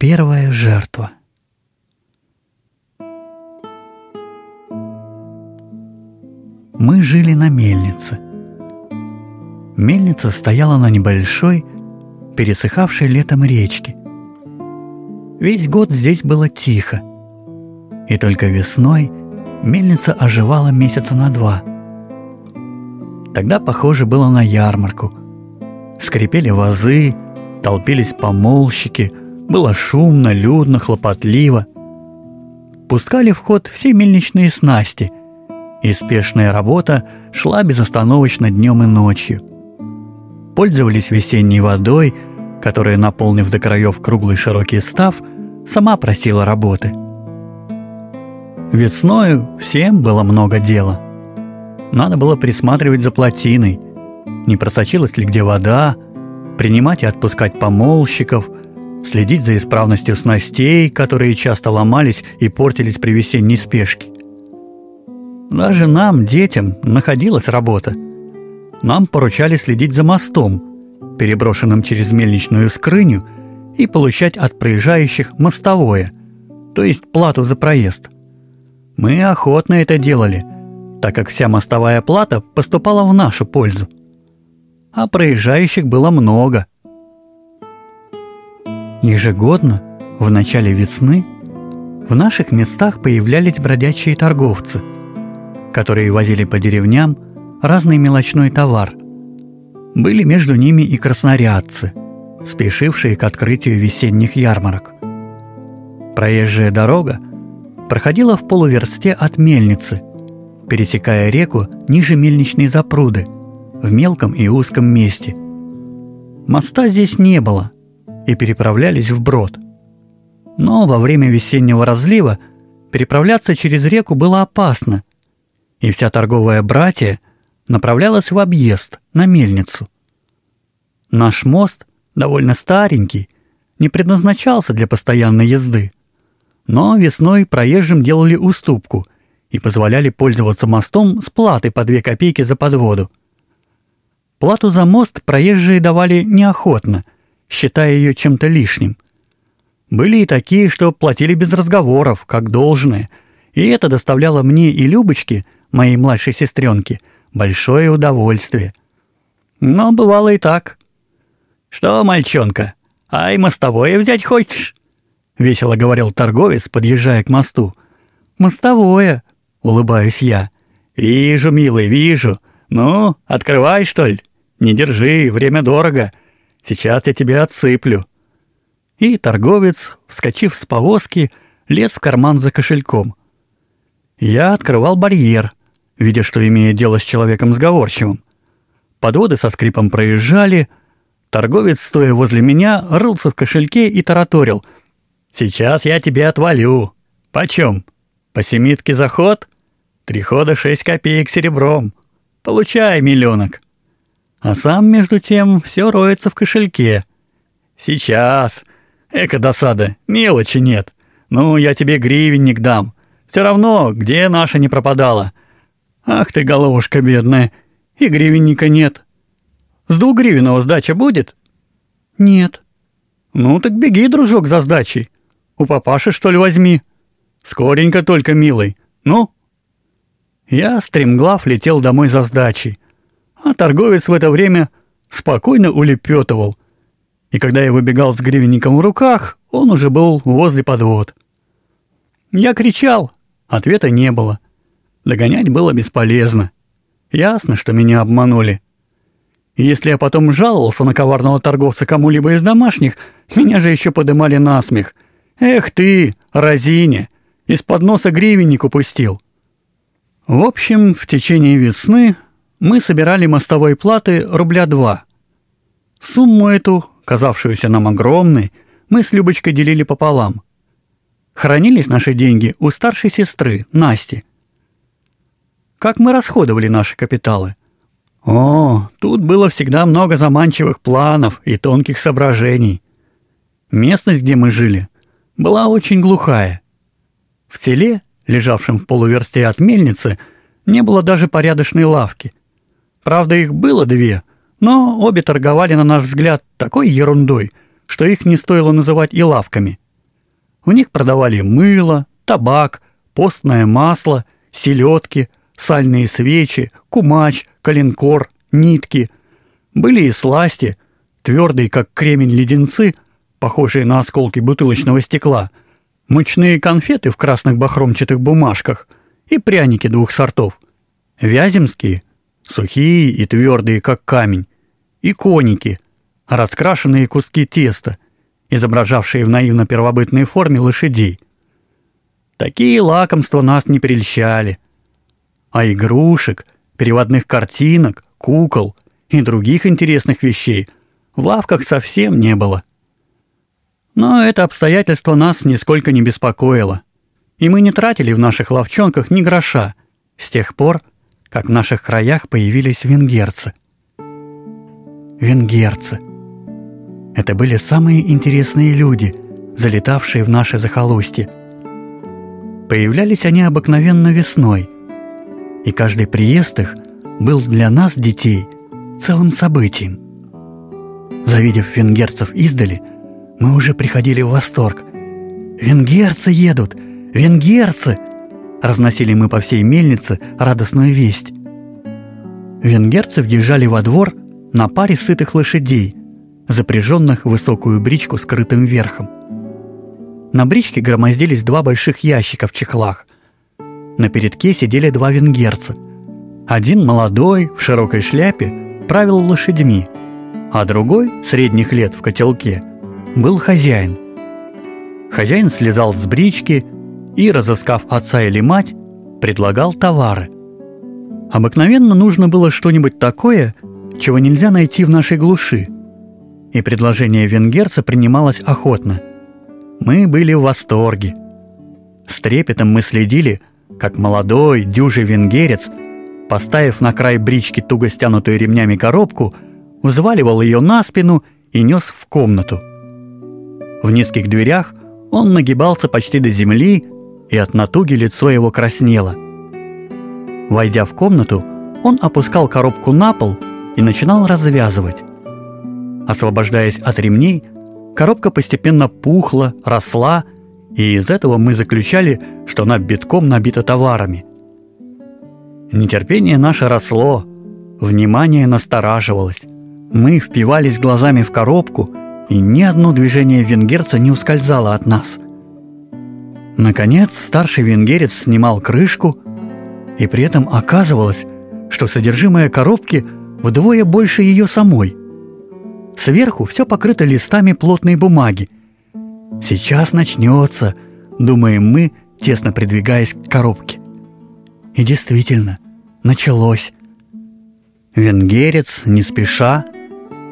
Первая жертва. Мы жили на мельнице. Мельница стояла на небольшой, пересыхавшей летом речке. Весь год здесь было тихо. И только весной мельница оживала месяца на два. Тогда похоже было на ярмарку. Скрипели вазы, толпились помолщики, было шумно, людно, хлопотливо. Пускали в ход все мельничные снасти, и спешная работа шла безостановочно днем и ночью. Пользовались весенней водой, которая, наполнив до краев круглый широкий став, сама просила работы. Весною всем было много дела. Надо было присматривать за плотиной, не просочилась ли где вода, принимать и отпускать помолщиков, следить за исправностью снастей, которые часто ломались и портились при весенней спешке. Даже нам, детям, находилась работа. Нам поручали следить за мостом, переброшенным через мельничную скрыню, и получать от проезжающих мостовое, то есть плату за проезд. Мы охотно это делали, так как вся мостовая плата поступала в нашу пользу. А проезжающих было много. Ежегодно, в начале весны, в наших местах появлялись бродячие торговцы, которые возили по деревням разный мелочной товар. Были между ними и краснорядцы, спешившие к открытию весенних ярмарок. Проезжая дорога проходила в полуверсте от мельницы, пересекая реку ниже мельничной запруды, в мелком и узком месте. Моста здесь не было, и переправлялись вброд. Но во время весеннего разлива переправляться через реку было опасно, и вся торговая братья направлялась в объезд, на мельницу. Наш мост, довольно старенький, не предназначался для постоянной езды, но весной проезжим делали уступку и позволяли пользоваться мостом с платой по две копейки за подводу. Плату за мост проезжие давали неохотно, считая ее чем-то лишним. Были и такие, что платили без разговоров, как должное, и это доставляло мне и Любочке, моей младшей сестренке, большое удовольствие. Но бывало и так. «Что, мальчонка, ай мостовое взять хочешь?» — весело говорил торговец, подъезжая к мосту. «Мостовое», — улыбаюсь я. «Вижу, милый, вижу. Ну, открывай, что ли? Не держи, время дорого. Сейчас я тебе отсыплю». И торговец, вскочив с повозки, лез в карман за кошельком. Я открывал барьер, видя, что имею дело с человеком сговорчивым. Подводы со скрипом проезжали, торговец, стоя возле меня, рылся в кошельке и тараторил. «Сейчас я тебе отвалю. Почем? По семитке заход? Три хода шесть копеек серебром. Получай, миллионок». А сам, между тем, все роется в кошельке. «Сейчас. Эка досада, мелочи нет. Ну, я тебе гривенник дам. Все равно, где наша не пропадала. Ах ты, головушка бедная, и гривенника нет. С двугривенного сдача будет?» «Нет». «Ну так беги, дружок, за сдачей. У папаши, что ли, возьми. Скоренько только, милый. Ну?» Я, стремглав, летел домой за сдачей а торговец в это время спокойно улепетывал. И когда я выбегал с гривенником в руках, он уже был возле подвод. Я кричал, ответа не было. Догонять было бесполезно. Ясно, что меня обманули. И если я потом жаловался на коварного торговца кому-либо из домашних, меня же еще подымали на смех. Эх ты, разине, из-под носа гривенник упустил. В общем, в течение весны мы собирали мостовой платы рубля два. Сумму эту, казавшуюся нам огромной, мы с Любочкой делили пополам. Хранились наши деньги у старшей сестры, Насти. Как мы расходовали наши капиталы? О, тут было всегда много заманчивых планов и тонких соображений. Местность, где мы жили, была очень глухая. В селе, лежавшем в полуверсте от мельницы, не было даже порядочной лавки – Правда, их было две, но обе торговали, на наш взгляд, такой ерундой, что их не стоило называть и лавками. В них продавали мыло, табак, постное масло, селедки, сальные свечи, кумач, коленкор, нитки. Были и сласти, твердые, как кремень леденцы, похожие на осколки бутылочного стекла, мучные конфеты в красных бахромчатых бумажках и пряники двух сортов. Вяземские, сухие и твердые, как камень, и коники, раскрашенные куски теста, изображавшие в наивно-первобытной форме лошадей. Такие лакомства нас не прельщали. А игрушек, переводных картинок, кукол и других интересных вещей в лавках совсем не было. Но это обстоятельство нас нисколько не беспокоило, и мы не тратили в наших лавчонках ни гроша с тех пор, как в наших краях появились венгерцы. Венгерцы. Это были самые интересные люди, залетавшие в наше захолустье. Появлялись они обыкновенно весной, и каждый приезд их был для нас, детей, целым событием. Завидев венгерцев издали, мы уже приходили в восторг. «Венгерцы едут! Венгерцы!» Разносили мы по всей мельнице радостную весть. Венгерцы въезжали во двор на паре сытых лошадей, запряженных в высокую бричку с крытым верхом. На бричке громоздились два больших ящика в чехлах. На передке сидели два венгерца. Один молодой, в широкой шляпе, правил лошадьми, а другой, средних лет в котелке, был хозяин. Хозяин слезал с брички и, разыскав отца или мать, предлагал товары. Обыкновенно нужно было что-нибудь такое, чего нельзя найти в нашей глуши. И предложение венгерца принималось охотно. Мы были в восторге. С трепетом мы следили, как молодой, дюжий венгерец, поставив на край брички туго стянутую ремнями коробку, взваливал ее на спину и нес в комнату. В низких дверях он нагибался почти до земли и от натуги лицо его краснело. Войдя в комнату, он опускал коробку на пол и начинал развязывать. Освобождаясь от ремней, коробка постепенно пухла, росла, и из этого мы заключали, что она битком набита товарами. Нетерпение наше росло, внимание настораживалось. Мы впивались глазами в коробку, и ни одно движение венгерца не ускользало от нас – Наконец, старший венгерец снимал крышку, и при этом оказывалось, что содержимое коробки вдвое больше ее самой. Сверху все покрыто листами плотной бумаги. «Сейчас начнется», — думаем мы, тесно придвигаясь к коробке. И действительно, началось. Венгерец, не спеша,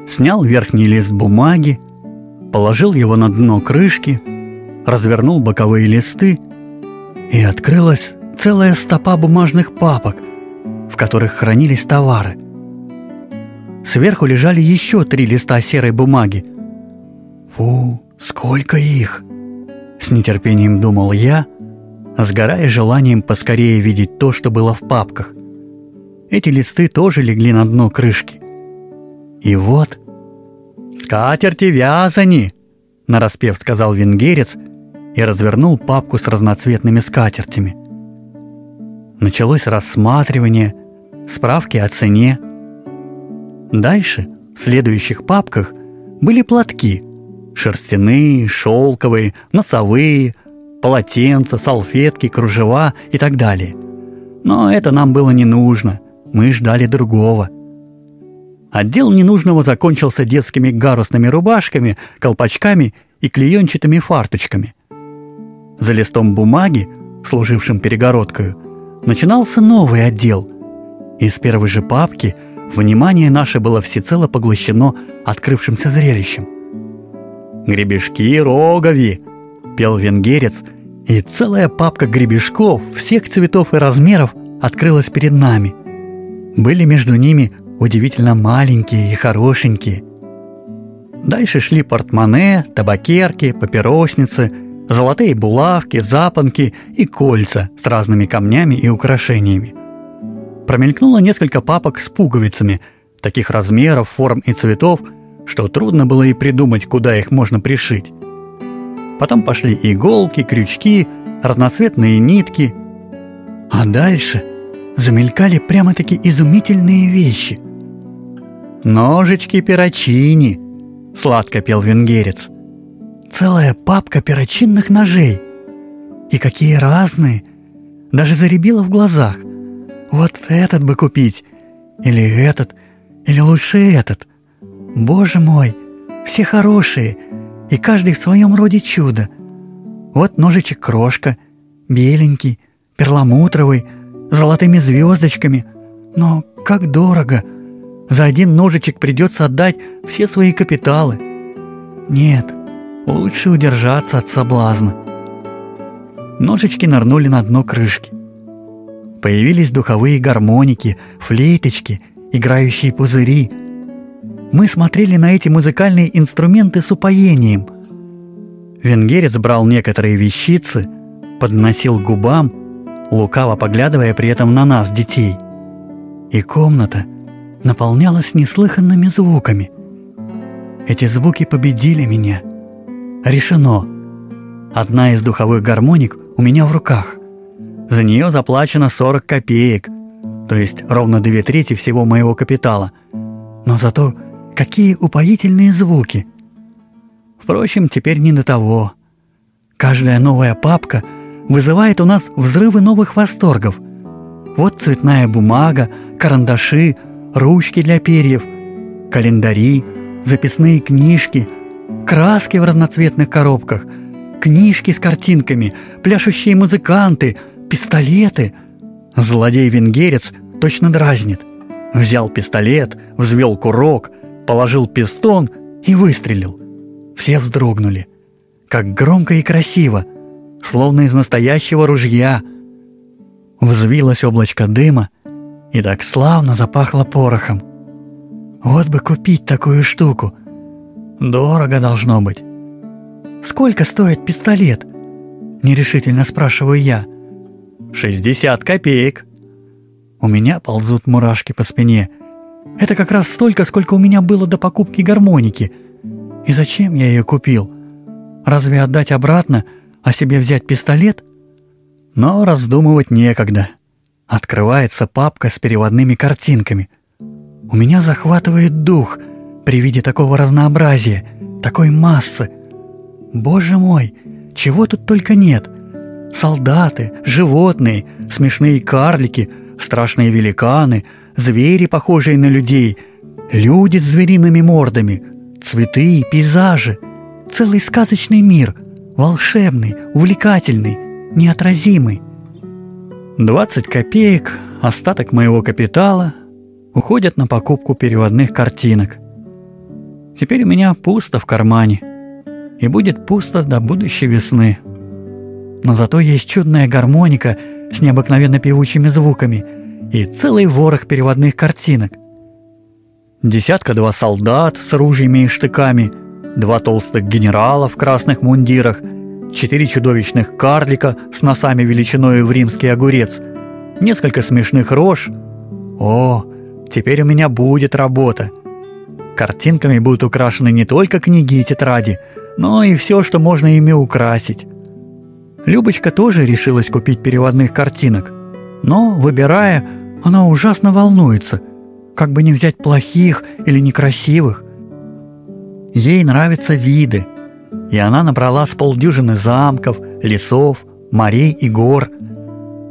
снял верхний лист бумаги, положил его на дно крышки — развернул боковые листы, и открылась целая стопа бумажных папок, в которых хранились товары. Сверху лежали еще три листа серой бумаги. «Фу, сколько их!» С нетерпением думал я, сгорая желанием поскорее видеть то, что было в папках. Эти листы тоже легли на дно крышки. И вот... «Скатерти вязани!» — нараспев сказал венгерец и развернул папку с разноцветными скатертями. Началось рассматривание, справки о цене. Дальше, в следующих папках, были платки – шерстяные, шелковые, носовые, полотенца, салфетки, кружева и так далее. Но это нам было не нужно, мы ждали другого. Отдел ненужного закончился детскими гарусными рубашками, колпачками и клеенчатыми фарточками. За листом бумаги, служившим перегородкой, начинался новый отдел. Из первой же папки внимание наше было всецело поглощено открывшимся зрелищем. «Гребешки рогови!» – пел венгерец, и целая папка гребешков всех цветов и размеров открылась перед нами. Были между ними удивительно маленькие и хорошенькие. Дальше шли портмоне, табакерки, папиросницы – золотые булавки, запонки и кольца с разными камнями и украшениями. Промелькнуло несколько папок с пуговицами, таких размеров, форм и цветов, что трудно было и придумать, куда их можно пришить. Потом пошли иголки, крючки, разноцветные нитки. А дальше замелькали прямо-таки изумительные вещи. «Ножички перочини», — сладко пел венгерец. «Целая папка перочинных ножей. И какие разные! Даже заребило в глазах. Вот этот бы купить, или этот, или лучше этот. Боже мой, все хорошие, и каждый в своем роде чудо. Вот ножичек крошка, беленький, перламутровый, с золотыми звездочками. Но как дорого! За один ножичек придется отдать все свои капиталы. Нет, лучше удержаться от соблазна. Ножички нырнули на дно крышки. Появились духовые гармоники, флейточки, играющие пузыри. Мы смотрели на эти музыкальные инструменты с упоением. Венгерец брал некоторые вещицы, подносил к губам, лукаво поглядывая при этом на нас, детей. И комната наполнялась неслыханными звуками. Эти звуки победили меня. Решено. Одна из духовых гармоник у меня в руках. За нее заплачено 40 копеек, то есть ровно две трети всего моего капитала. Но зато какие упоительные звуки! Впрочем, теперь не до того. Каждая новая папка вызывает у нас взрывы новых восторгов. Вот цветная бумага, карандаши, ручки для перьев, календари, записные книжки, краски в разноцветных коробках, книжки с картинками, пляшущие музыканты — пистолеты. Злодей-венгерец точно дразнит. Взял пистолет, взвел курок, положил пистон и выстрелил. Все вздрогнули. Как громко и красиво, словно из настоящего ружья. Взвилось облачко дыма, и так славно запахло порохом. Вот бы купить такую штуку. Дорого должно быть. «Сколько стоит пистолет?» – нерешительно спрашиваю я – «Шестьдесят копеек!» У меня ползут мурашки по спине. Это как раз столько, сколько у меня было до покупки гармоники. И зачем я ее купил? Разве отдать обратно, а себе взять пистолет? Но раздумывать некогда. Открывается папка с переводными картинками. У меня захватывает дух при виде такого разнообразия, такой массы. Боже мой, чего тут только нет — Солдаты, животные, смешные карлики, страшные великаны, звери, похожие на людей, люди с звериными мордами, цветы, пейзажи. Целый сказочный мир, волшебный, увлекательный, неотразимый. 20 копеек, остаток моего капитала, уходят на покупку переводных картинок. Теперь у меня пусто в кармане, и будет пусто до будущей весны. Но зато есть чудная гармоника с необыкновенно певучими звуками и целый ворох переводных картинок. Десятка-два солдат с ружьями и штыками, два толстых генерала в красных мундирах, четыре чудовищных карлика с носами величиной в римский огурец, несколько смешных рож. О, теперь у меня будет работа. Картинками будут украшены не только книги и тетради, но и все, что можно ими украсить. Любочка тоже решилась купить переводных картинок, но, выбирая, она ужасно волнуется, как бы не взять плохих или некрасивых. Ей нравятся виды, и она набрала с полдюжины замков, лесов, морей и гор.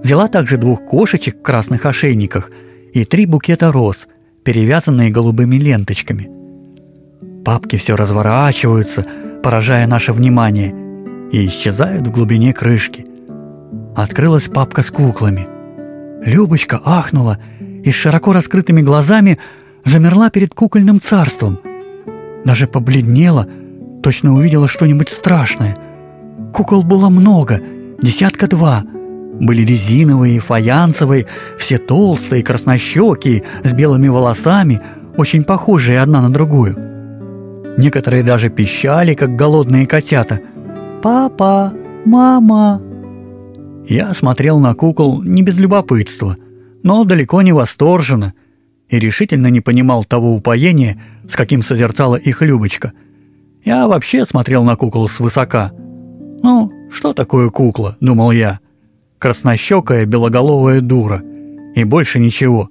Взяла также двух кошечек в красных ошейниках и три букета роз, перевязанные голубыми ленточками. Папки все разворачиваются, поражая наше внимание – и исчезают в глубине крышки. Открылась папка с куклами. Любочка ахнула и с широко раскрытыми глазами замерла перед кукольным царством. Даже побледнела, точно увидела что-нибудь страшное. Кукол было много, десятка два. Были резиновые, фаянсовые, все толстые, краснощекие, с белыми волосами, очень похожие одна на другую. Некоторые даже пищали, как голодные котята – «Папа! Мама!» Я смотрел на кукол не без любопытства, но далеко не восторженно и решительно не понимал того упоения, с каким созерцала их Любочка. Я вообще смотрел на кукол свысока. «Ну, что такое кукла?» – думал я. «Краснощекая белоголовая дура. И больше ничего.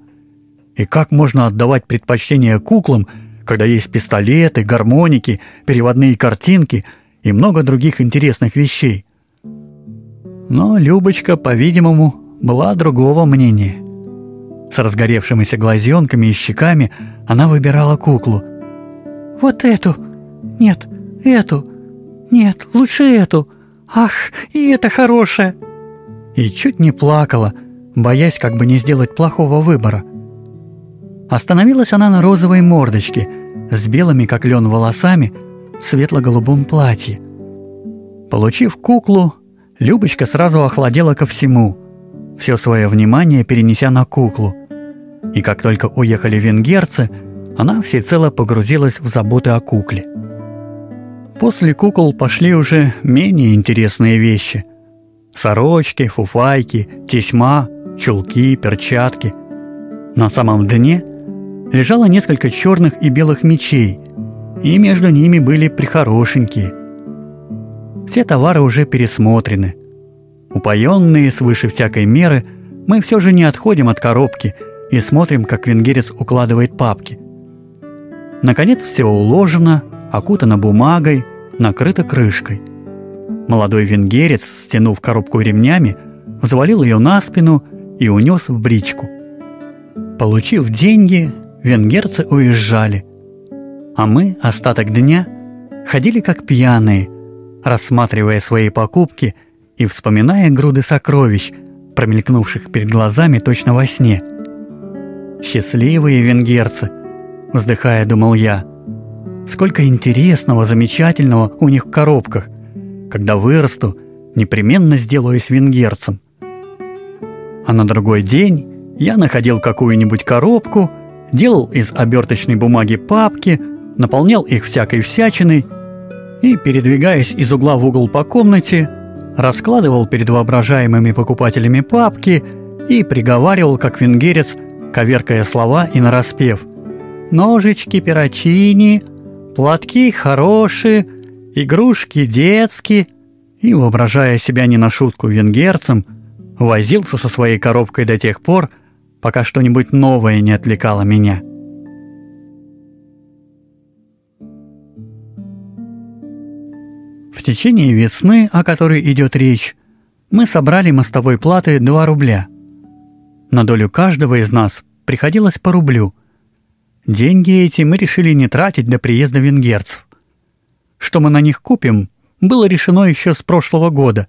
И как можно отдавать предпочтение куклам, когда есть пистолеты, гармоники, переводные картинки и много других интересных вещей?» Но Любочка, по-видимому, была другого мнения. С разгоревшимися глазенками и щеками она выбирала куклу. «Вот эту! Нет, эту! Нет, лучше эту! Ах, и это хорошая!» И чуть не плакала, боясь как бы не сделать плохого выбора. Остановилась она на розовой мордочке, с белыми как лен волосами, в светло-голубом платье. Получив куклу, Любочка сразу охладела ко всему, все свое внимание перенеся на куклу. И как только уехали венгерцы, она всецело погрузилась в заботы о кукле. После кукол пошли уже менее интересные вещи. Сорочки, фуфайки, тесьма, чулки, перчатки. На самом дне лежало несколько черных и белых мечей, и между ними были прихорошенькие. Все товары уже пересмотрены. Упоенные свыше всякой меры, мы все же не отходим от коробки и смотрим, как венгерец укладывает папки. Наконец все уложено, окутано бумагой, накрыто крышкой. Молодой венгерец, стянув коробку ремнями, взвалил ее на спину и унес в бричку. Получив деньги, венгерцы уезжали, а мы остаток дня ходили как пьяные, рассматривая свои покупки и вспоминая груды сокровищ, промелькнувших перед глазами точно во сне. «Счастливые венгерцы!» – вздыхая, думал я – Сколько интересного, замечательного у них в коробках. Когда вырасту, непременно сделаюсь венгерцем. А на другой день я находил какую-нибудь коробку, делал из оберточной бумаги папки, наполнял их всякой всячиной и, передвигаясь из угла в угол по комнате, раскладывал перед воображаемыми покупателями папки и приговаривал, как венгерец, коверкая слова и нараспев. «Ножички, перочини, платки хорошие, игрушки детские, и, воображая себя не на шутку венгерцем, возился со своей коробкой до тех пор, пока что-нибудь новое не отвлекало меня. В течение весны, о которой идет речь, мы собрали мостовой платы 2 рубля. На долю каждого из нас приходилось по рублю – Деньги эти мы решили не тратить до приезда венгерцев. Что мы на них купим, было решено еще с прошлого года.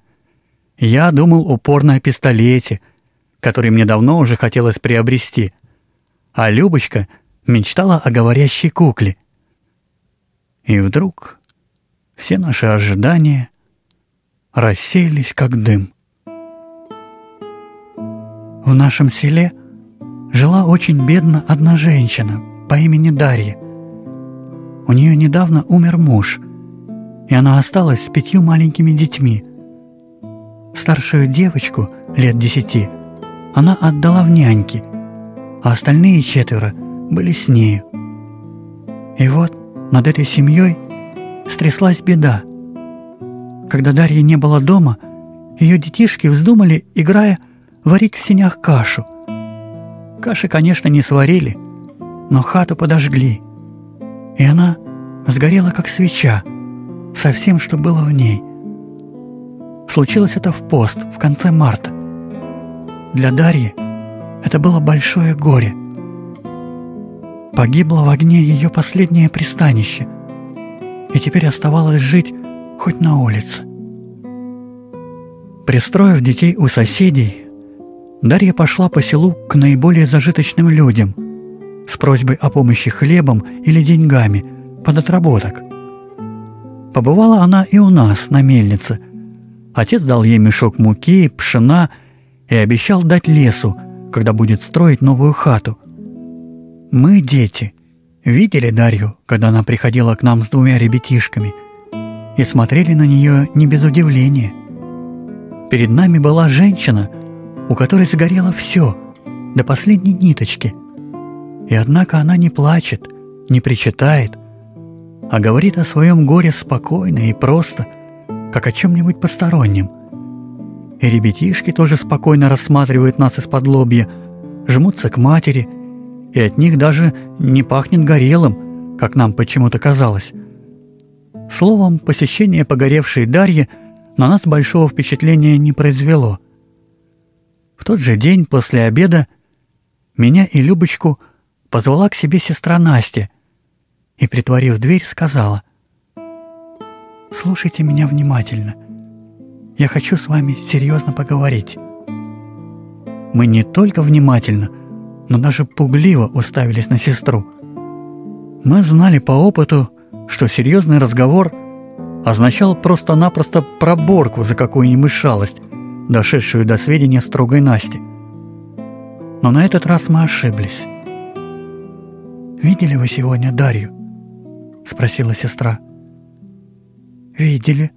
Я думал упорно о пистолете, который мне давно уже хотелось приобрести. А Любочка мечтала о говорящей кукле. И вдруг все наши ожидания рассеялись как дым. В нашем селе жила очень бедно одна женщина — по имени Дарья. У нее недавно умер муж, и она осталась с пятью маленькими детьми. Старшую девочку, лет десяти, она отдала в няньки, а остальные четверо были с нею. И вот над этой семьей стряслась беда. Когда Дарья не было дома, ее детишки вздумали, играя, варить в синях кашу. Каши, конечно, не сварили – но хату подожгли, и она сгорела как свеча со всем, что было в ней. Случилось это в пост в конце марта. Для Дарьи это было большое горе. Погибло в огне ее последнее пристанище, и теперь оставалось жить хоть на улице. Пристроив детей у соседей, Дарья пошла по селу к наиболее зажиточным людям – с просьбой о помощи хлебом или деньгами под отработок. Побывала она и у нас, на мельнице. Отец дал ей мешок муки, пшена и обещал дать лесу, когда будет строить новую хату. Мы, дети, видели Дарью, когда она приходила к нам с двумя ребятишками, и смотрели на нее не без удивления. Перед нами была женщина, у которой сгорело все, до последней ниточки – и однако она не плачет, не причитает, а говорит о своем горе спокойно и просто, как о чем-нибудь постороннем. И ребятишки тоже спокойно рассматривают нас из-под лобья, жмутся к матери, и от них даже не пахнет горелым, как нам почему-то казалось. Словом, посещение погоревшей Дарьи на нас большого впечатления не произвело. В тот же день после обеда меня и Любочку позвала к себе сестра Настя и, притворив дверь, сказала «Слушайте меня внимательно. Я хочу с вами серьезно поговорить». Мы не только внимательно, но даже пугливо уставились на сестру. Мы знали по опыту, что серьезный разговор означал просто-напросто проборку за какую-нибудь шалость, дошедшую до сведения строгой Насти. Но на этот раз мы ошиблись. «Видели вы сегодня Дарью?» — спросила сестра. «Видели», —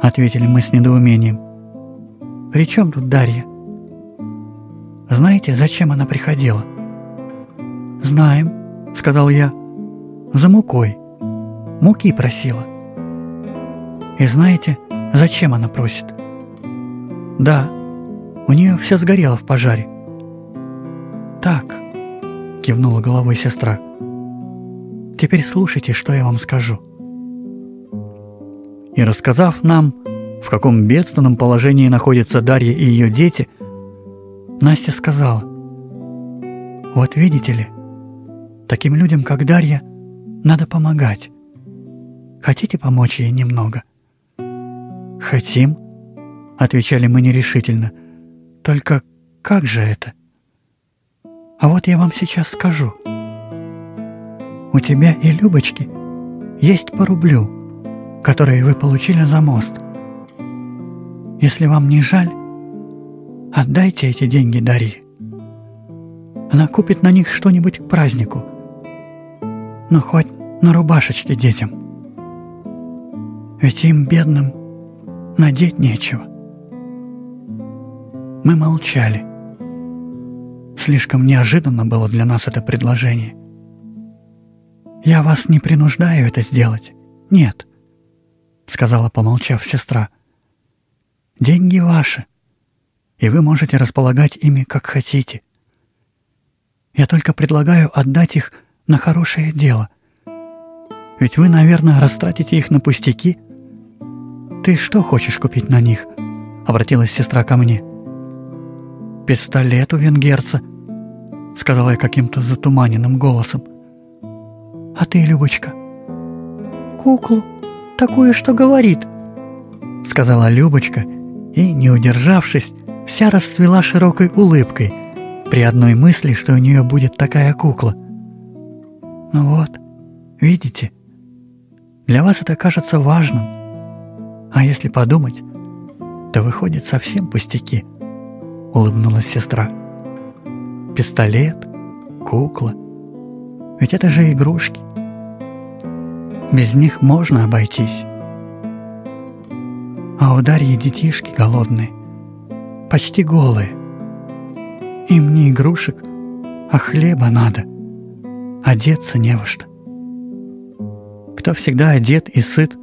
ответили мы с недоумением. «При чем тут Дарья?» «Знаете, зачем она приходила?» «Знаем», — сказал я. «За мукой. Муки просила». «И знаете, зачем она просит?» «Да, у нее все сгорело в пожаре». «Так», — кивнула головой сестра. «Теперь слушайте, что я вам скажу». И рассказав нам, в каком бедственном положении находятся Дарья и ее дети, Настя сказала, «Вот видите ли, таким людям, как Дарья, надо помогать. Хотите помочь ей немного?» «Хотим», — отвечали мы нерешительно. «Только как же это?» А вот я вам сейчас скажу. У тебя и Любочки есть по рублю, которые вы получили за мост. Если вам не жаль, отдайте эти деньги Дарье. Она купит на них что-нибудь к празднику. Ну, хоть на рубашечке детям. Ведь им, бедным, надеть нечего. Мы молчали. Слишком неожиданно было для нас это предложение. «Я вас не принуждаю это сделать. Нет», — сказала, помолчав сестра. «Деньги ваши, и вы можете располагать ими как хотите. Я только предлагаю отдать их на хорошее дело. Ведь вы, наверное, растратите их на пустяки. Ты что хочешь купить на них?» — обратилась сестра ко мне. «Пистолет у венгерца», — сказала я каким-то затуманенным голосом. «А ты, Любочка?» «Куклу, такую, что говорит», — сказала Любочка и, не удержавшись, вся расцвела широкой улыбкой при одной мысли, что у нее будет такая кукла. «Ну вот, видите, для вас это кажется важным, а если подумать, то выходит совсем пустяки», — улыбнулась сестра пистолет, кукла. Ведь это же игрушки. Без них можно обойтись. А у Дарьи детишки голодные, почти голые. Им не игрушек, а хлеба надо. Одеться не во что. Кто всегда одет и сыт,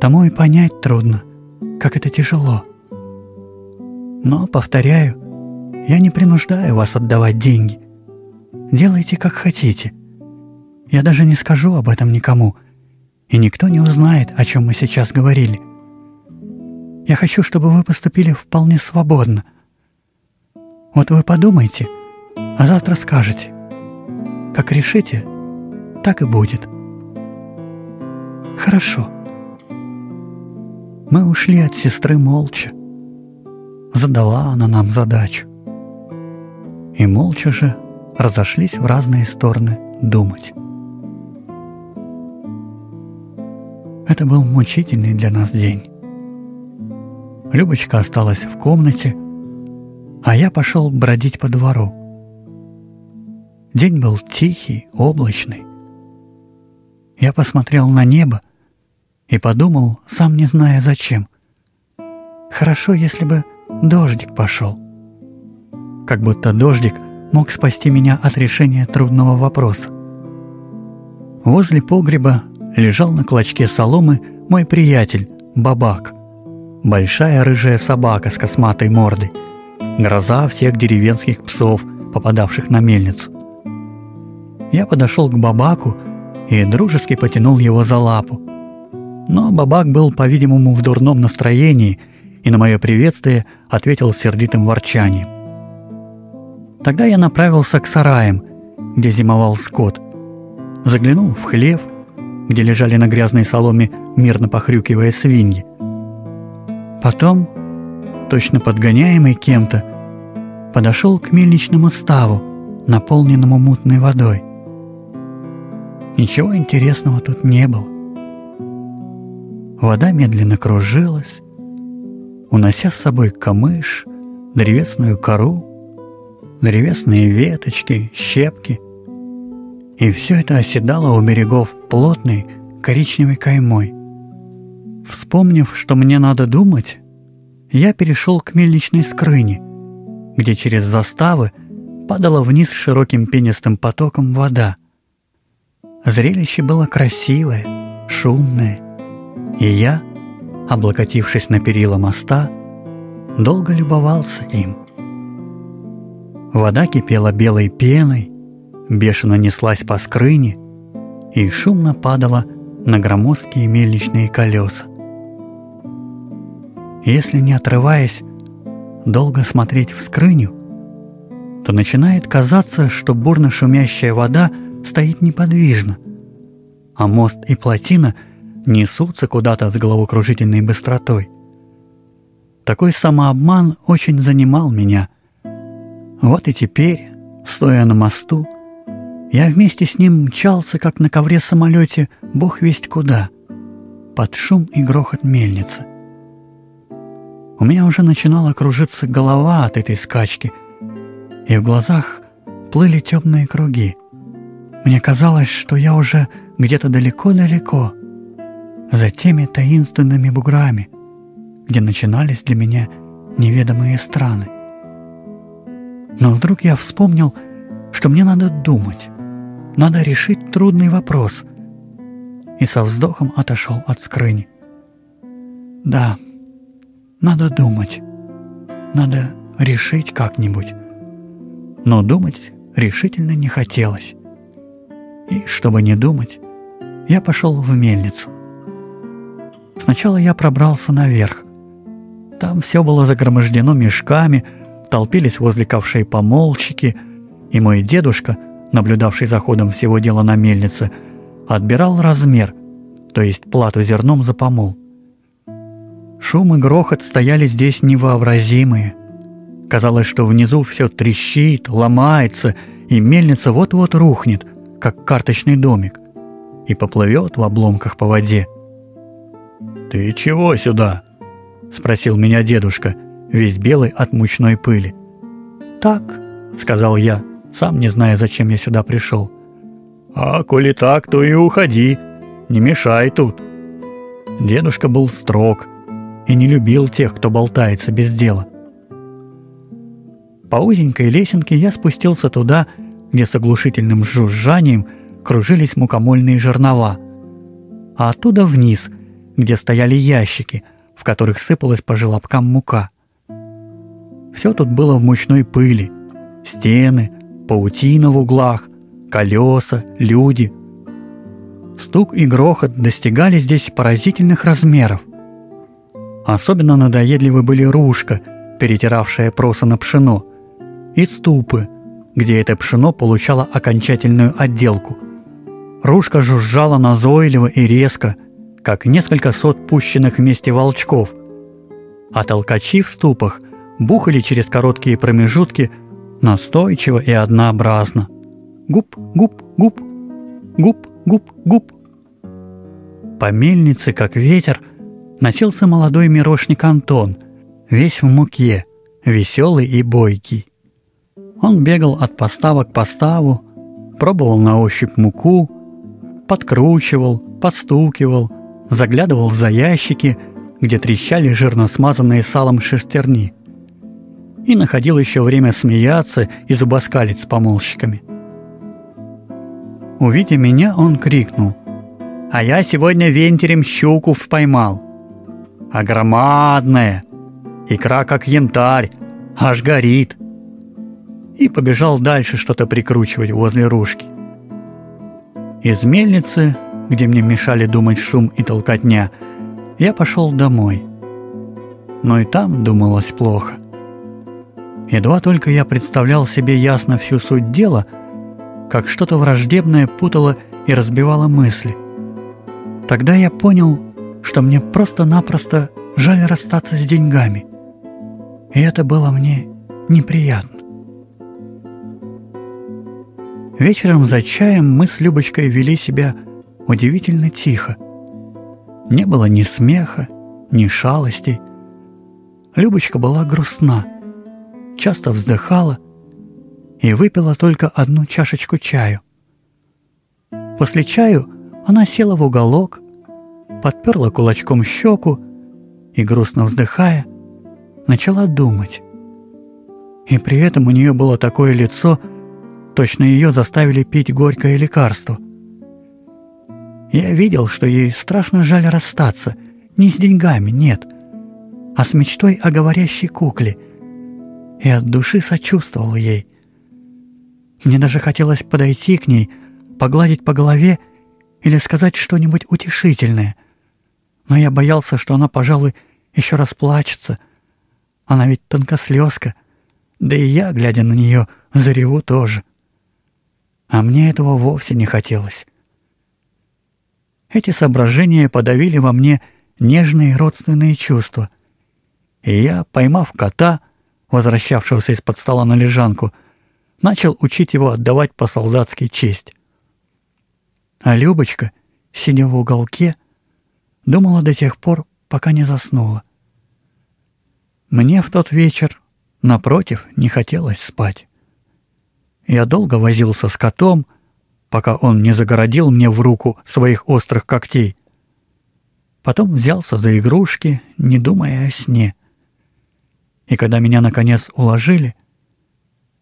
тому и понять трудно, как это тяжело. Но, повторяю, я не принуждаю вас отдавать деньги. Делайте, как хотите. Я даже не скажу об этом никому, и никто не узнает, о чем мы сейчас говорили. Я хочу, чтобы вы поступили вполне свободно. Вот вы подумайте, а завтра скажете. Как решите, так и будет. Хорошо. Мы ушли от сестры молча. Задала она нам задачу и молча же разошлись в разные стороны думать. Это был мучительный для нас день. Любочка осталась в комнате, а я пошел бродить по двору. День был тихий, облачный. Я посмотрел на небо и подумал, сам не зная зачем. Хорошо, если бы дождик пошел как будто дождик мог спасти меня от решения трудного вопроса. Возле погреба лежал на клочке соломы мой приятель, бабак. Большая рыжая собака с косматой мордой. Гроза всех деревенских псов, попадавших на мельницу. Я подошел к бабаку и дружески потянул его за лапу. Но бабак был, по-видимому, в дурном настроении и на мое приветствие ответил сердитым ворчанием. Тогда я направился к сараям, где зимовал скот. Заглянул в хлев, где лежали на грязной соломе, мирно похрюкивая свиньи. Потом, точно подгоняемый кем-то, подошел к мельничному ставу, наполненному мутной водой. Ничего интересного тут не было. Вода медленно кружилась, унося с собой камыш, древесную кору, древесные веточки, щепки. И все это оседало у берегов плотной коричневой каймой. Вспомнив, что мне надо думать, я перешел к мельничной скрыне, где через заставы падала вниз широким пенистым потоком вода. Зрелище было красивое, шумное, и я, облокотившись на перила моста, долго любовался им. Вода кипела белой пеной, бешено неслась по скрыне и шумно падала на громоздкие мельничные колеса. Если не отрываясь, долго смотреть в скрыню, то начинает казаться, что бурно шумящая вода – стоит неподвижно, а мост и плотина несутся куда-то с головокружительной быстротой. Такой самообман очень занимал меня. Вот и теперь, стоя на мосту, я вместе с ним мчался, как на ковре-самолете, бог весть куда, под шум и грохот мельницы. У меня уже начинала кружиться голова от этой скачки, и в глазах плыли темные круги. Мне казалось, что я уже где-то далеко-далеко, за теми таинственными буграми, где начинались для меня неведомые страны. Но вдруг я вспомнил, что мне надо думать, надо решить трудный вопрос, и со вздохом отошел от скрыни. Да, надо думать, надо решить как-нибудь, но думать решительно не хотелось. И, чтобы не думать, я пошел в мельницу. Сначала я пробрался наверх. Там все было загромождено мешками, толпились возле ковшей помолчики, и мой дедушка, наблюдавший за ходом всего дела на мельнице, отбирал размер, то есть плату зерном за помол. Шум и грохот стояли здесь невообразимые. Казалось, что внизу все трещит, ломается, и мельница вот-вот рухнет – как карточный домик, и поплывет в обломках по воде. «Ты чего сюда?» – спросил меня дедушка, весь белый от мучной пыли. «Так», – сказал я, сам не зная, зачем я сюда пришел. «А коли так, то и уходи, не мешай тут». Дедушка был строг и не любил тех, кто болтается без дела. По узенькой лесенке я спустился туда, где с оглушительным жужжанием кружились мукомольные жернова, а оттуда вниз, где стояли ящики, в которых сыпалась по желобкам мука. Все тут было в мучной пыли, стены, паутина в углах, колеса, люди. Стук и грохот достигали здесь поразительных размеров. Особенно надоедливы были ружка, перетиравшая проса на пшено, и ступы, где это пшено получало окончательную отделку. Ружка жужжала назойливо и резко, как несколько сот пущенных вместе волчков, а толкачи в ступах бухали через короткие промежутки настойчиво и однообразно. Гуп, гуп, гуп, гуп, гуп, гуп. По мельнице, как ветер, носился молодой мирошник Антон, весь в муке, веселый и бойкий. Он бегал от постава к поставу, пробовал на ощупь муку, подкручивал, подстукивал, заглядывал за ящики, где трещали жирно смазанные салом шестерни, и находил еще время смеяться и зубоскалить с помолщиками. Увидя меня, он крикнул, «А я сегодня вентерем щуку поймал!» а громадная, икра как янтарь, аж горит. И побежал дальше что-то прикручивать возле ружки. Из мельницы, где мне мешали думать шум и толкотня, я пошел домой. Но и там думалось плохо. Едва только я представлял себе ясно всю суть дела, как что-то враждебное путало и разбивало мысли. Тогда я понял, что мне просто-напросто жаль расстаться с деньгами. И это было мне неприятно. Вечером за чаем мы с Любочкой вели себя удивительно тихо. Не было ни смеха, ни шалостей. Любочка была грустна, часто вздыхала и выпила только одну чашечку чаю. После чаю она села в уголок, подперла кулачком щеку и, грустно вздыхая, начала думать. И при этом у нее было такое лицо, точно ее заставили пить горькое лекарство. Я видел, что ей страшно жаль расстаться, не с деньгами, нет, а с мечтой о говорящей кукле, и от души сочувствовал ей. Мне даже хотелось подойти к ней, погладить по голове или сказать что-нибудь утешительное. Но я боялся, что она, пожалуй, еще раз плачется. Она ведь тонкослезка, да и я, глядя на нее, зареву тоже. А мне этого вовсе не хотелось. Эти соображения подавили во мне нежные родственные чувства. И я, поймав кота, возвращавшегося из-под стола на лежанку, начал учить его отдавать по-солдатски честь. А Любочка, сидя в уголке, думала до тех пор, пока не заснула. Мне в тот вечер, напротив, не хотелось спать. Я долго возился с котом, пока он не загородил мне в руку своих острых когтей. Потом взялся за игрушки, не думая о сне. И когда меня, наконец, уложили,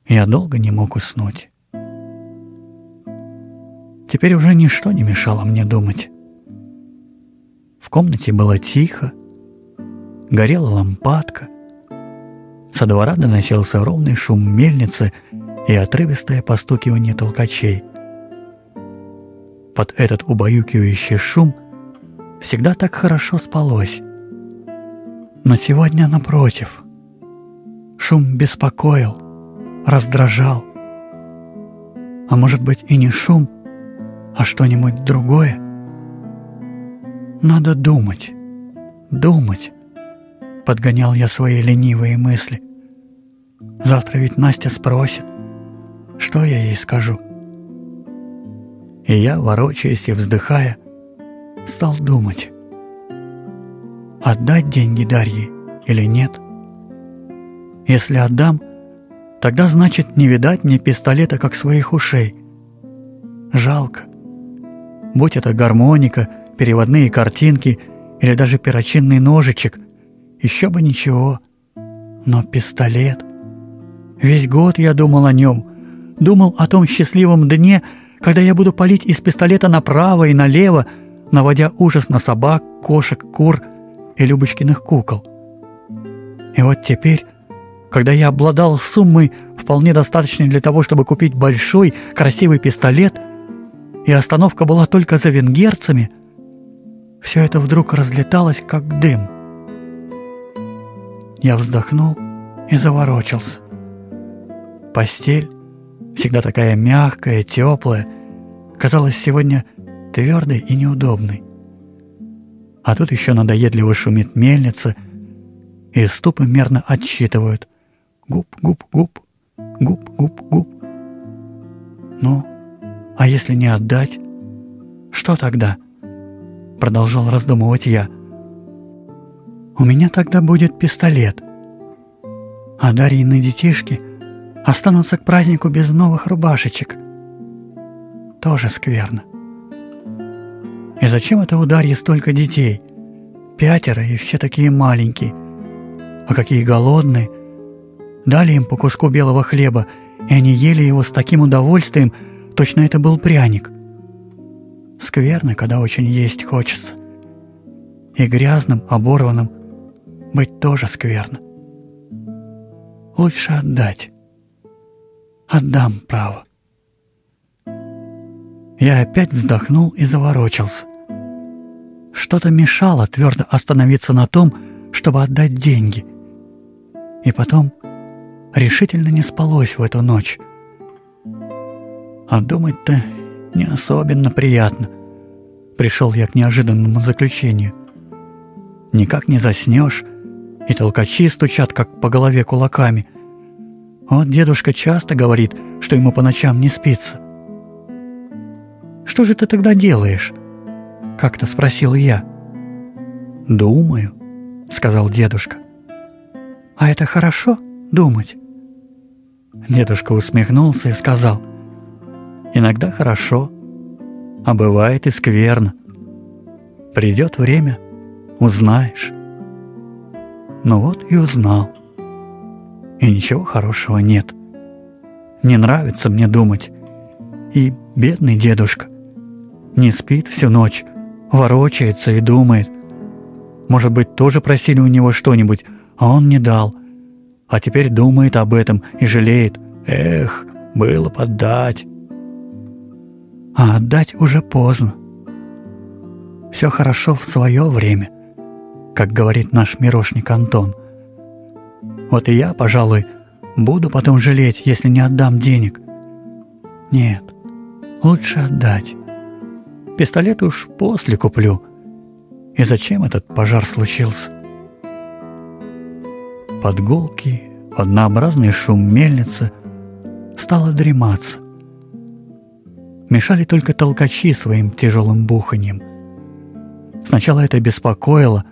я долго не мог уснуть. Теперь уже ничто не мешало мне думать. В комнате было тихо, горела лампадка, со двора доносился ровный шум мельницы и отрывистое постукивание толкачей. Под этот убаюкивающий шум всегда так хорошо спалось. Но сегодня напротив. Шум беспокоил, раздражал. А может быть и не шум, а что-нибудь другое? Надо думать, думать, подгонял я свои ленивые мысли. Завтра ведь Настя спросит, что я ей скажу. И я, ворочаясь и вздыхая, стал думать, отдать деньги Дарье или нет. Если отдам – Тогда, значит, не видать мне пистолета, как своих ушей. Жалко. Будь это гармоника, переводные картинки или даже перочинный ножичек, еще бы ничего. Но пистолет... Весь год я думал о нем, думал о том счастливом дне, когда я буду палить из пистолета направо и налево, наводя ужас на собак, кошек, кур и Любочкиных кукол. И вот теперь когда я обладал суммой, вполне достаточной для того, чтобы купить большой, красивый пистолет, и остановка была только за венгерцами, все это вдруг разлеталось, как дым. Я вздохнул и заворочился. Постель, всегда такая мягкая, теплая, казалась сегодня твердой и неудобной. А тут еще надоедливо шумит мельница, и ступы мерно отсчитывают губ, губ, губ, губ, губ, губ. Ну, а если не отдать? Что тогда? Продолжал раздумывать я. У меня тогда будет пистолет. А Дарьины детишки останутся к празднику без новых рубашечек. Тоже скверно. И зачем это у Дарьи столько детей? Пятеро и все такие маленькие. А какие голодные – Дали им по куску белого хлеба, и они ели его с таким удовольствием, точно это был пряник. Скверно, когда очень есть хочется. И грязным, оборванным быть тоже скверно. Лучше отдать. Отдам право. Я опять вздохнул и заворочился. Что-то мешало твердо остановиться на том, чтобы отдать деньги. И потом решительно не спалось в эту ночь. А думать-то не особенно приятно. Пришел я к неожиданному заключению. Никак не заснешь, и толкачи стучат, как по голове кулаками. Вот дедушка часто говорит, что ему по ночам не спится. «Что же ты тогда делаешь?» — как-то спросил я. «Думаю», — сказал дедушка. «А это хорошо, думать?» Дедушка усмехнулся и сказал, «Иногда хорошо, а бывает и скверно. Придет время, узнаешь». Ну вот и узнал. И ничего хорошего нет. Не нравится мне думать. И бедный дедушка не спит всю ночь, ворочается и думает. Может быть, тоже просили у него что-нибудь, а он не дал. А теперь думает об этом и жалеет. Эх, было поддать. А отдать уже поздно. Все хорошо в свое время, как говорит наш мирошник Антон. Вот и я, пожалуй, буду потом жалеть, если не отдам денег. Нет, лучше отдать. Пистолет уж после куплю. И зачем этот пожар случился? Под голки, однообразный шум мельницы стало дрематься. Мешали только толкачи своим тяжелым буханьем. Сначала это беспокоило,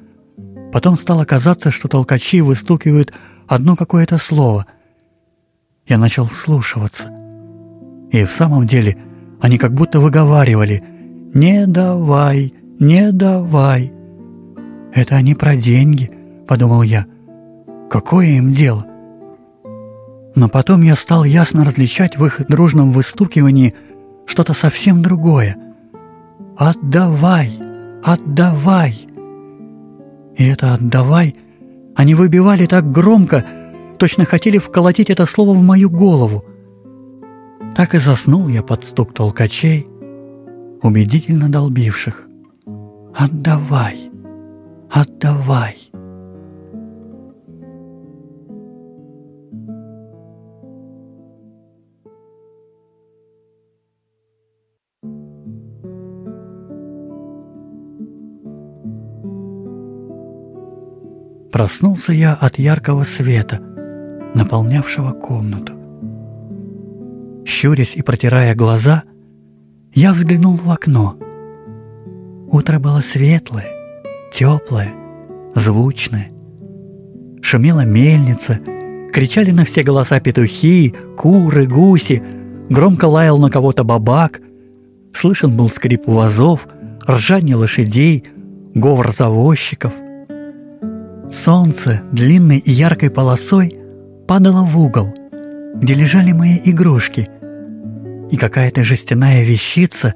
потом стало казаться, что толкачи выстукивают одно какое-то слово. Я начал вслушиваться. И в самом деле они как будто выговаривали «Не давай, не давай». «Это они про деньги», — подумал я. «Какое им дело?» Но потом я стал ясно различать в их дружном выстукивании что-то совсем другое. «Отдавай! Отдавай!» И это «отдавай» они выбивали так громко, точно хотели вколотить это слово в мою голову. Так и заснул я под стук толкачей, убедительно долбивших. «Отдавай! Отдавай!» Проснулся я от яркого света, наполнявшего комнату. Щурясь и протирая глаза, я взглянул в окно. Утро было светлое, теплое, звучное. Шумела мельница, кричали на все голоса петухи, куры, гуси, громко лаял на кого-то бабак. Слышен был скрип вазов, ржание лошадей, говор завозчиков — Солнце длинной и яркой полосой падало в угол, где лежали мои игрушки, и какая-то жестяная вещица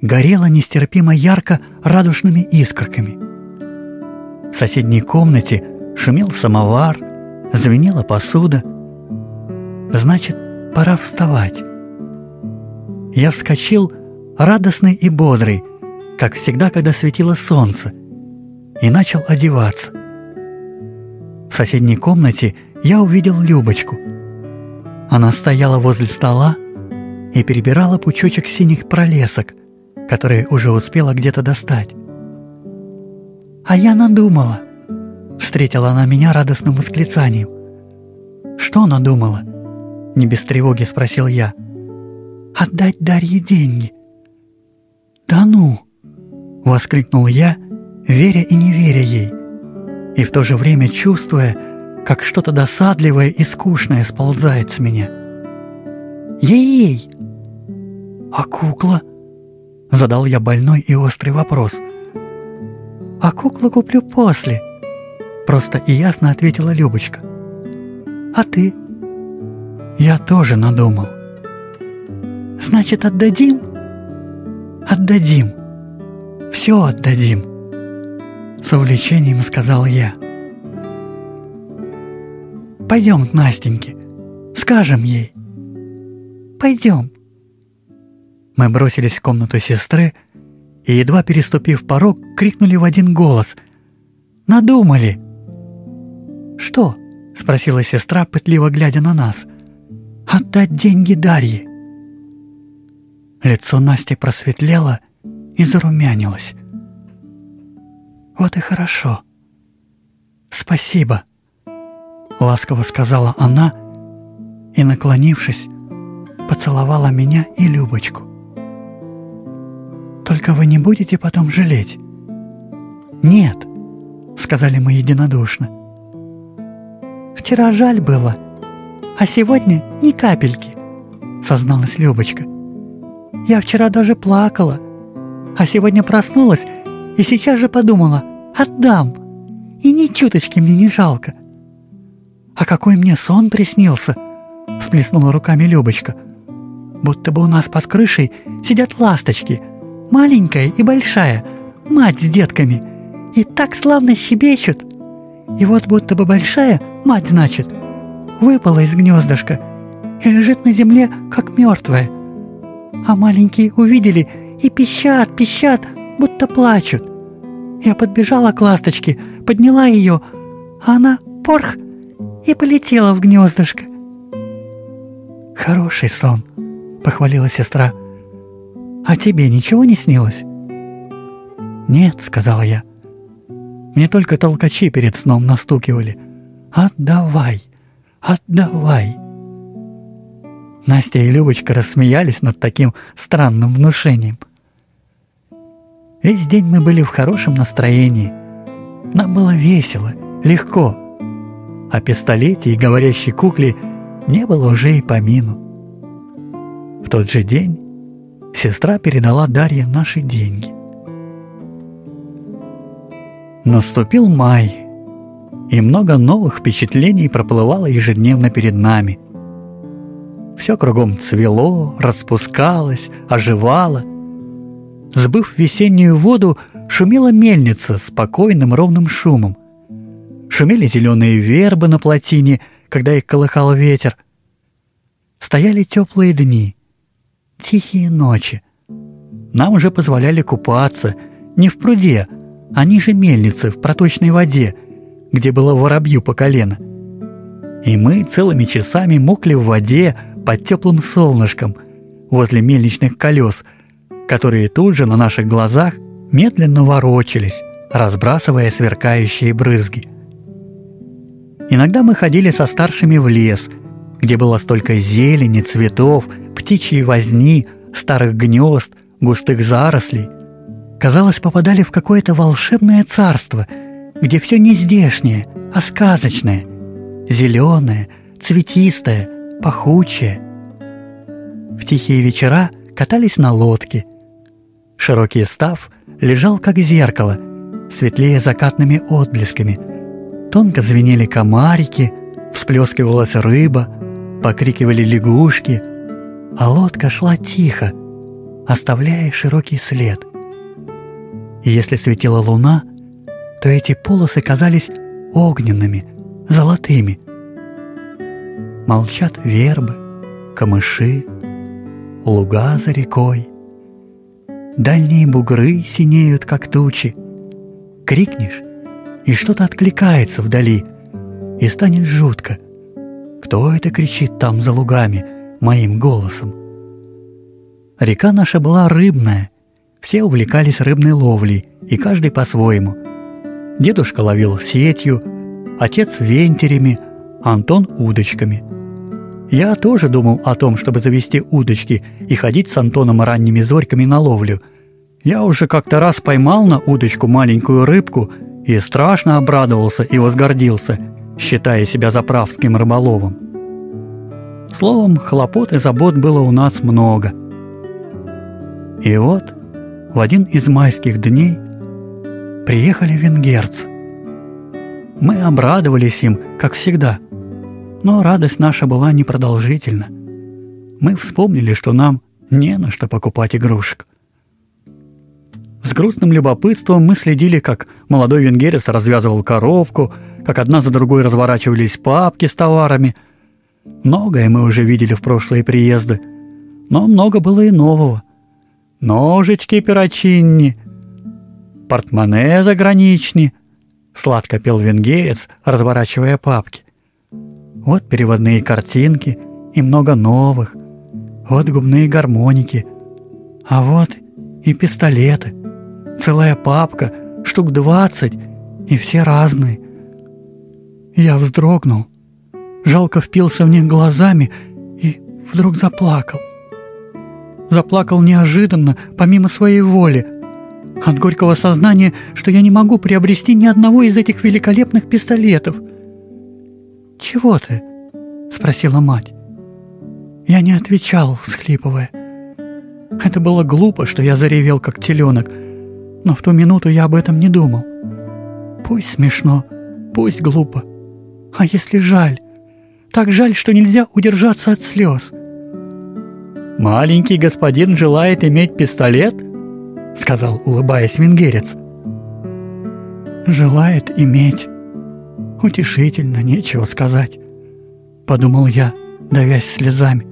горела нестерпимо ярко радужными искорками. В соседней комнате шумел самовар, звенела посуда. Значит, пора вставать. Я вскочил радостный и бодрый, как всегда, когда светило солнце, и начал одеваться. В соседней комнате я увидел Любочку. Она стояла возле стола и перебирала пучочек синих пролесок, которые уже успела где-то достать. «А я надумала!» — встретила она меня радостным восклицанием. «Что надумала?» — не без тревоги спросил я. «Отдать Дарье деньги». «Да ну!» — воскликнул я, веря и не веря ей — и в то же время чувствуя, как что-то досадливое и скучное сползает с меня. «Ей-ей!» «А кукла?» — задал я больной и острый вопрос. «А куклу куплю после», — просто и ясно ответила Любочка. «А ты?» «Я тоже надумал». «Значит, отдадим?» «Отдадим. Все отдадим» с увлечением сказал я. Пойдем к Настеньке. Скажем ей. Пойдем. Мы бросились в комнату сестры и, едва переступив порог, крикнули в один голос. «Надумали!» «Что?» — спросила сестра, пытливо глядя на нас. «Отдать деньги Дарье!» Лицо Насти просветлело и зарумянилось. «Вот и хорошо. Спасибо!» — ласково сказала она и, наклонившись, поцеловала меня и Любочку. Только вы не будете потом жалеть?» «Нет», — сказали мы единодушно. «Вчера жаль было, а сегодня ни капельки», — созналась Любочка. «Я вчера даже плакала, а сегодня проснулась и сейчас же подумала, отдам, и ни чуточки мне не жалко». «А какой мне сон приснился!» — всплеснула руками Любочка. «Будто бы у нас под крышей сидят ласточки — маленькая и большая, мать с детками, и так славно щебечут. И вот будто бы большая, мать значит, выпала из гнездышка и лежит на земле, как мертвая. А маленькие увидели и пищат, пищат, будто плачут. Я подбежала к ласточке, подняла ее, а она порх и полетела в гнездышко. «Хороший сон», — похвалила сестра. «А тебе ничего не снилось?» «Нет», — сказала я. «Мне только толкачи перед сном настукивали. Отдавай, отдавай!» Настя и Любочка рассмеялись над таким странным внушением. Весь день мы были в хорошем настроении. Нам было весело, легко. О пистолете и говорящей кукле не было уже и помину. В тот же день сестра передала Дарье наши деньги. Наступил май, и много новых впечатлений проплывало ежедневно перед нами. Все кругом цвело, распускалось, оживало. Сбыв весеннюю воду, шумела мельница спокойным ровным шумом. Шумели зеленые вербы на плотине, когда их колыхал ветер. Стояли теплые дни — тихие ночи. Нам уже позволяли купаться не в пруде, а ниже мельницы в проточной воде, где было воробью по колено. И мы целыми часами мокли в воде под теплым солнышком возле мельничных колес, которые тут же на наших глазах медленно ворочались, разбрасывая сверкающие брызги. Иногда мы ходили со старшими в лес, где было столько зелени, цветов – птичьей возни, старых гнезд, густых зарослей. Казалось, попадали в какое-то волшебное царство, где все не здешнее, а сказочное, зеленое, цветистое, пахучее. В тихие вечера катались на лодке. Широкий став лежал как зеркало, светлее закатными отблесками. Тонко звенели комарики, всплескивалась рыба, покрикивали лягушки — а лодка шла тихо, оставляя широкий след. И если светила луна, то эти полосы казались огненными, золотыми. Молчат вербы, камыши, луга за рекой. Дальние бугры синеют, как тучи. Крикнешь, и что-то откликается вдали, и станет жутко. Кто это кричит там за лугами — моим голосом. Река наша была рыбная, все увлекались рыбной ловлей, и каждый по-своему. Дедушка ловил сетью, отец вентерями, Антон удочками. Я тоже думал о том, чтобы завести удочки и ходить с Антоном ранними зорьками на ловлю. Я уже как-то раз поймал на удочку маленькую рыбку и страшно обрадовался и возгордился, считая себя заправским рыболовом. Словом, хлопот и забот было у нас много. И вот в один из майских дней приехали венгерцы. Мы обрадовались им, как всегда, но радость наша была непродолжительна. Мы вспомнили, что нам не на что покупать игрушек. С грустным любопытством мы следили, как молодой венгерец развязывал коробку, как одна за другой разворачивались папки с товарами. Многое мы уже видели в прошлые приезды, но много было и нового. Ножички перочинни, портмоне загранични, сладко пел венгерец, разворачивая папки. Вот переводные картинки и много новых. Вот губные гармоники. А вот и пистолеты. Целая папка, штук двадцать, и все разные. Я вздрогнул, жалко впился в них глазами и вдруг заплакал. Заплакал неожиданно, помимо своей воли, от горького сознания, что я не могу приобрести ни одного из этих великолепных пистолетов. «Чего ты?» — спросила мать. Я не отвечал, всхлипывая. Это было глупо, что я заревел, как теленок, но в ту минуту я об этом не думал. Пусть смешно, пусть глупо. А если жаль? Так жаль, что нельзя удержаться от слез. «Маленький господин желает иметь пистолет?» — сказал, улыбаясь венгерец. «Желает иметь. Утешительно, нечего сказать», — подумал я, давясь слезами.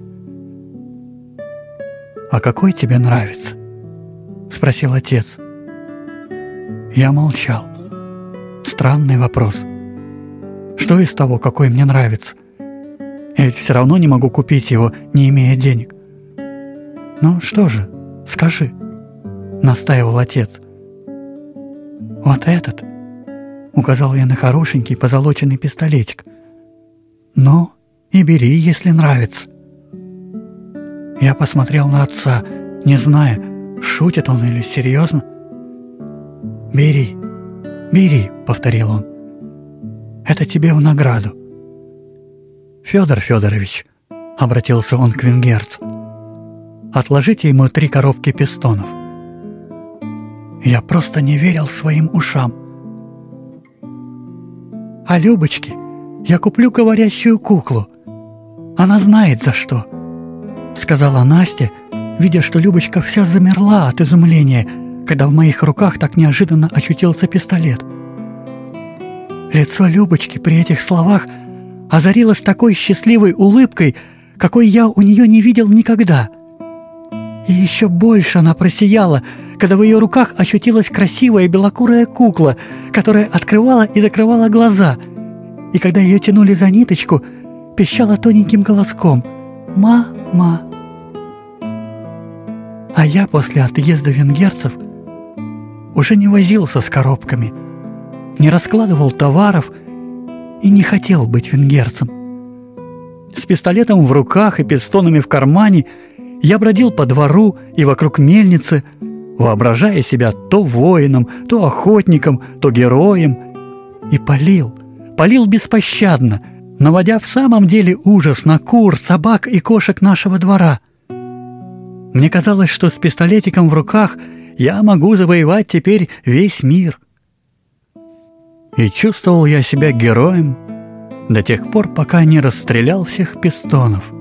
«А какой тебе нравится?» — спросил отец. Я молчал. Странный вопрос. Что из того, какой мне нравится? Я ведь все равно не могу купить его, не имея денег. Ну что же, скажи, настаивал отец. Вот этот, указал я на хорошенький позолоченный пистолетик. Ну, и бери, если нравится. Я посмотрел на отца, не зная, шутит он или серьезно. «Бери, бери», — повторил он. «Это тебе в награду». «Федор Федорович», — обратился он к венгерцу, — «отложите ему три коробки пистонов». Я просто не верил своим ушам. «А Любочке я куплю говорящую куклу. Она знает за что». — сказала Настя, видя, что Любочка вся замерла от изумления, когда в моих руках так неожиданно очутился пистолет. Лицо Любочки при этих словах озарилось такой счастливой улыбкой, какой я у нее не видел никогда. И еще больше она просияла, когда в ее руках ощутилась красивая белокурая кукла, которая открывала и закрывала глаза, и когда ее тянули за ниточку, пищала тоненьким голоском «Ма!» ма. А я после отъезда венгерцев уже не возился с коробками, не раскладывал товаров и не хотел быть венгерцем. С пистолетом в руках и пистонами в кармане я бродил по двору и вокруг мельницы, воображая себя то воином, то охотником, то героем, и полил, полил беспощадно – наводя в самом деле ужас на кур, собак и кошек нашего двора. Мне казалось, что с пистолетиком в руках я могу завоевать теперь весь мир. И чувствовал я себя героем до тех пор, пока не расстрелял всех пистонов.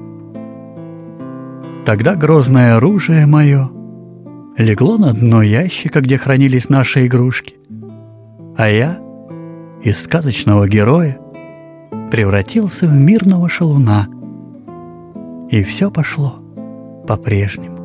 Тогда грозное оружие мое легло на дно ящика, где хранились наши игрушки, а я из сказочного героя превратился в мирного шалуна. И все пошло по-прежнему.